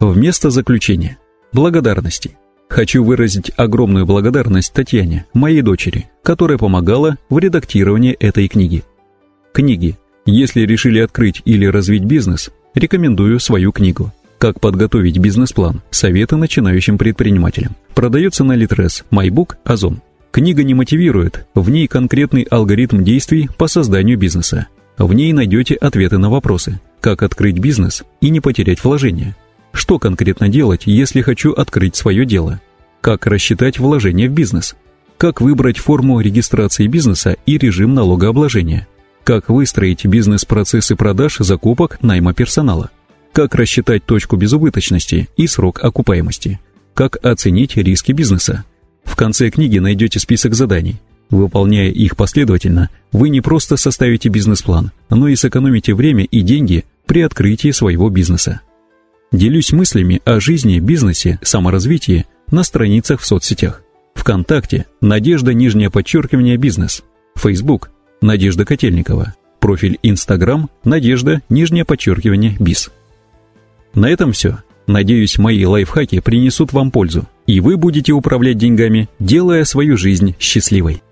Вместо заключения. Благодарности. Хочу выразить огромную благодарность Татьяне, моей дочери, которая помогала в редактировании этой книги. Книги. Если решили открыть или развить бизнес, рекомендую свою книгу «Как подготовить бизнес-план. Советы начинающим предпринимателям». Продается на Литрес, Майбук, Озон. Книга не мотивирует, в ней конкретный алгоритм действий по созданию бизнеса. В ней найдете ответы на вопросы, как открыть бизнес и не потерять вложения, что конкретно делать, если хочу открыть свое дело, как рассчитать вложения в бизнес, как выбрать форму регистрации бизнеса и режим налогообложения, как выстроить бизнес-процессы продаж, закупок, найма персонала, как рассчитать точку безубыточности и срок окупаемости, как оценить риски бизнеса, в конце книги найдете список заданий. Выполняя их последовательно, вы не просто составите бизнес-план, но и сэкономите время и деньги при открытии своего бизнеса. Делюсь мыслями о жизни, бизнесе, саморазвитии на страницах в соцсетях. ВКонтакте Надежда нижнее подчеркивание бизнес. Facebook Надежда Котельникова. Профиль Инстаграм Надежда нижнее подчеркивание биз. На этом все. Надеюсь, мои лайфхаки принесут вам пользу, и вы будете управлять деньгами, делая свою жизнь счастливой.